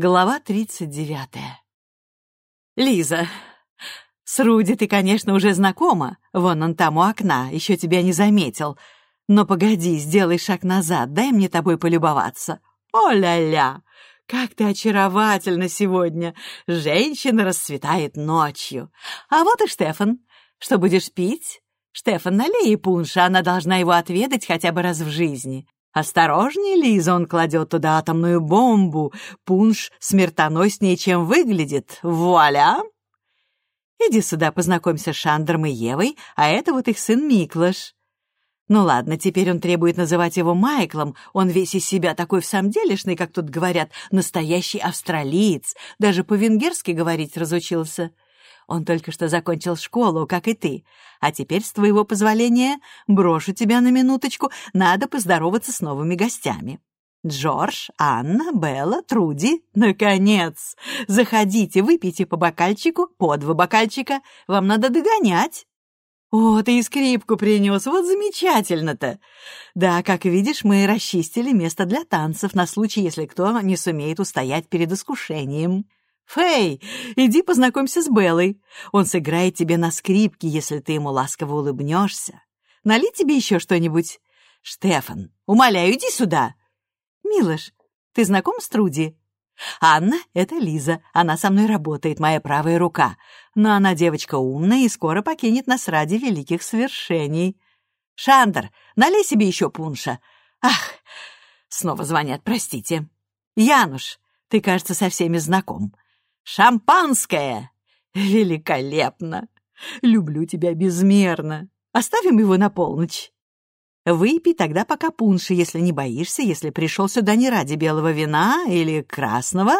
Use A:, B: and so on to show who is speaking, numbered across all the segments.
A: Глава тридцать девятая. Лиза, с Руди ты, конечно, уже знакома. Вон он там у окна, еще тебя не заметил. Но погоди, сделай шаг назад, дай мне тобой полюбоваться. О-ля-ля! Как ты очаровательна сегодня! Женщина расцветает ночью. А вот и Штефан. Что будешь пить? Штефан, налей ей пунша, она должна его отведать хотя бы раз в жизни. «Осторожнее, Лиза, он кладет туда атомную бомбу. Пунш смертоноснее, чем выглядит. Вуаля!» «Иди сюда, познакомься с Шандром и Евой, а это вот их сын Миклаш». Ну ладно, теперь он требует называть его Майклом. Он весь из себя такой всамделишный, как тут говорят, настоящий австралиец. Даже по-венгерски говорить разучился. Он только что закончил школу, как и ты. А теперь, с твоего позволения, брошу тебя на минуточку. Надо поздороваться с новыми гостями. Джордж, Анна, Белла, Труди. Наконец! Заходите, выпейте по бокальчику, по два бокальчика. Вам надо догонять. «О, ты и скрипку принес, вот замечательно-то!» «Да, как видишь, мы расчистили место для танцев на случай, если кто не сумеет устоять перед искушением. «Фэй, иди познакомься с Беллой. Он сыграет тебе на скрипке, если ты ему ласково улыбнешься. Налить тебе еще что-нибудь? Штефан, умоляю, иди сюда!» «Милош, ты знаком с Труди?» «Анна — это Лиза. Она со мной работает, моя правая рука. Но она девочка умная и скоро покинет нас ради великих свершений. Шандер, налей себе еще пунша. Ах, снова звонят, простите. Януш, ты, кажется, со всеми знаком. Шампанское! Великолепно! Люблю тебя безмерно. Оставим его на полночь. Выпей тогда пока пунши, если не боишься, если пришел сюда не ради белого вина или красного.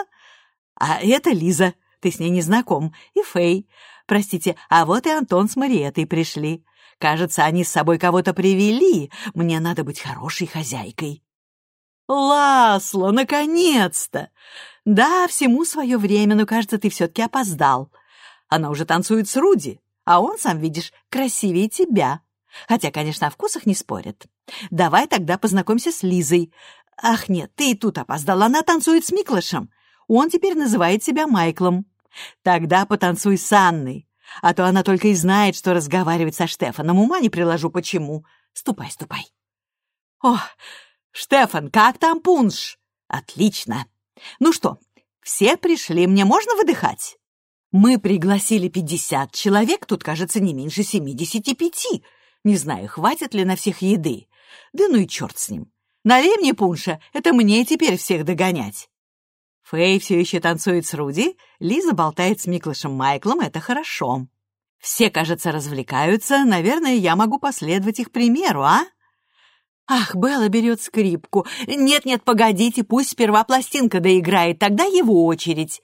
A: А это Лиза, ты с ней не знаком, и Фэй. Простите, а вот и Антон с Мариэтой пришли. Кажется, они с собой кого-то привели. Мне надо быть хорошей хозяйкой. Ласло, наконец-то! Да, всему свое время, но, кажется, ты все-таки опоздал. Она уже танцует с Руди, а он, сам видишь, красивее тебя. Хотя, конечно, о вкусах не спорят. Давай тогда познакомься с Лизой. Ах, нет, ты и тут опоздал, она танцует с Миклашем. Он теперь называет себя Майклом. Тогда потанцуй с Анной, а то она только и знает, что разговаривать со Штефаном. Ума не приложу, почему. Ступай, ступай. О, Штефан, как там пунш? Отлично. Ну что, все пришли, мне можно выдыхать? Мы пригласили пятьдесят человек, тут, кажется, не меньше семидесяти пяти. Не знаю, хватит ли на всех еды. Да ну и черт с ним. Налей мне пунша, это мне теперь всех догонять. Фэй все еще танцует с Руди, Лиза болтает с Миклышем Майклом, это хорошо. Все, кажется, развлекаются, наверное, я могу последовать их примеру, а? Ах, Белла берет скрипку. Нет-нет, погодите, пусть сперва пластинка доиграет, тогда его очередь.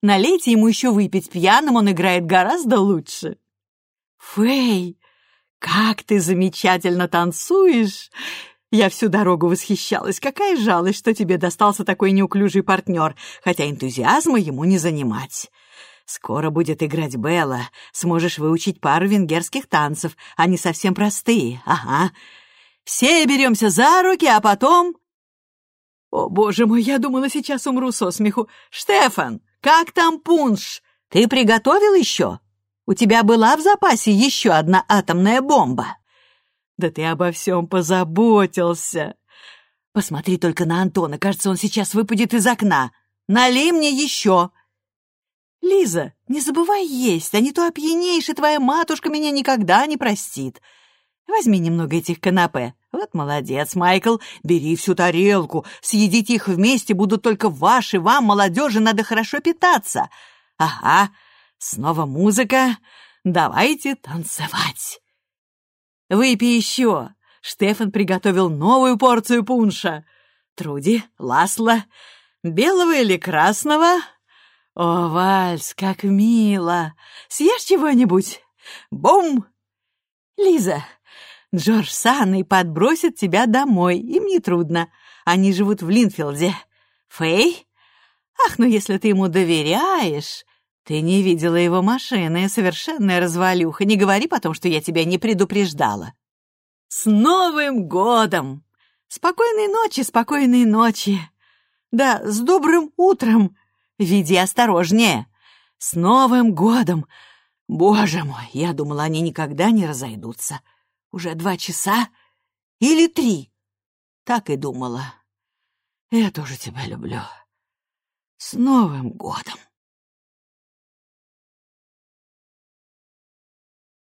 A: Налейте ему еще выпить, пьяным он играет гораздо лучше. Фэй, как ты замечательно танцуешь! Я всю дорогу восхищалась. Какая жалость, что тебе достался такой неуклюжий партнер, хотя энтузиазма ему не занимать. Скоро будет играть Белла. Сможешь выучить пару венгерских танцев. Они совсем простые. Ага. Все беремся за руки, а потом... О, боже мой, я думала, сейчас умру со смеху. Штефан, как там пунш? Ты приготовил еще? У тебя была в запасе еще одна атомная бомба? Да ты обо всем позаботился. Посмотри только на Антона, кажется, он сейчас выпадет из окна. Налей мне еще. Лиза, не забывай есть, а не то опьянеешь, и твоя матушка меня никогда не простит. Возьми немного этих канапе. Вот молодец, Майкл. Бери всю тарелку. Съедите их вместе, будут только ваши. Вам, молодежи, надо хорошо питаться. Ага, снова музыка. Давайте танцевать. Выпей еще. Штефан приготовил новую порцию пунша. Труди, Ласло, белого или красного? О, Вальс, как мило! Съешь чего-нибудь? Бум! Лиза, Джордж с Анной подбросят тебя домой, им не трудно. Они живут в Линфилде. Фэй? Ах, ну если ты ему доверяешь... Ты не видела его машины, совершенная развалюха. Не говори потом, что я тебя не предупреждала. С Новым годом! Спокойной ночи, спокойной ночи. Да, с добрым утром. Веди осторожнее. С Новым годом! Боже мой, я думала, они никогда не разойдутся. Уже два часа или три. Так и думала. Я тоже тебя люблю. С Новым годом!